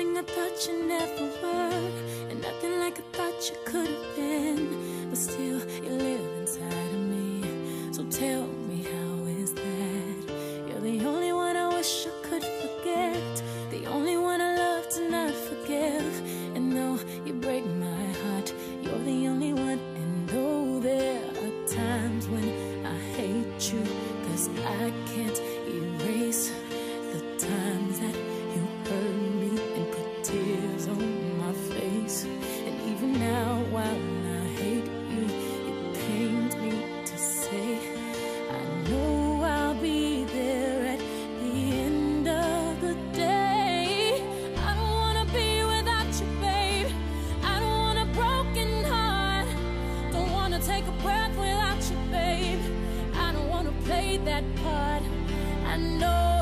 Everything I thought you never were, and nothing like I thought you could have been. But still, you live inside of me. So tell me. that part. I know.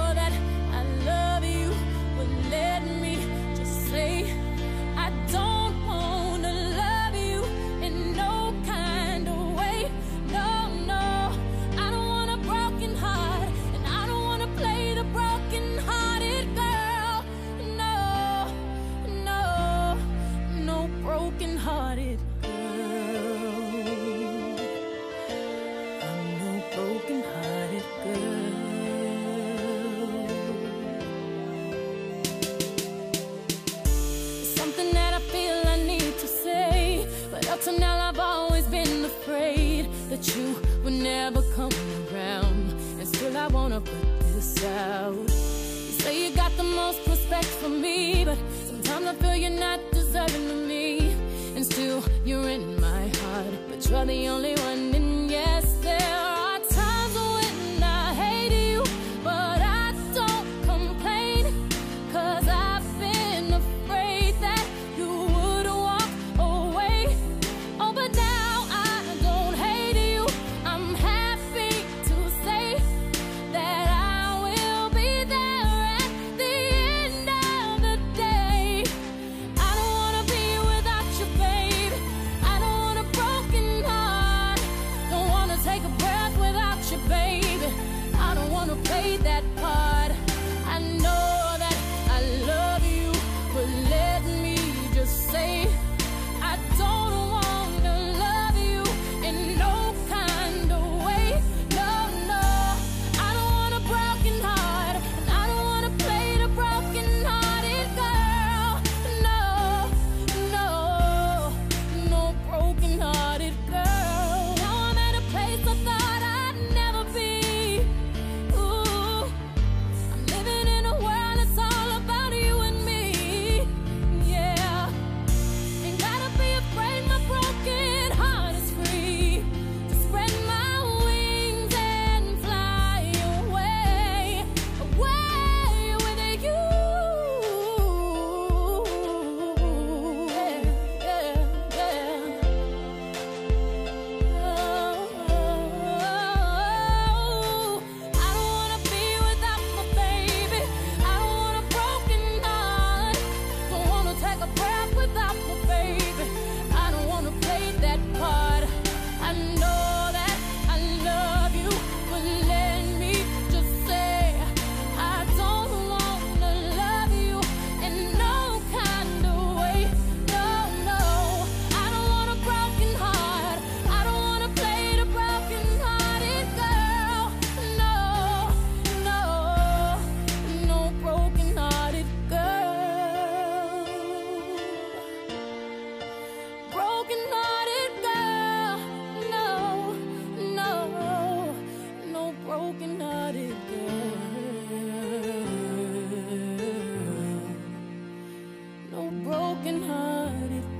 will never coming around. And still I wanna put this out. You say you got the most respect for me, but sometimes I feel you're not deserving of me. And still, you're in my heart, but you're the only one in broken hearted.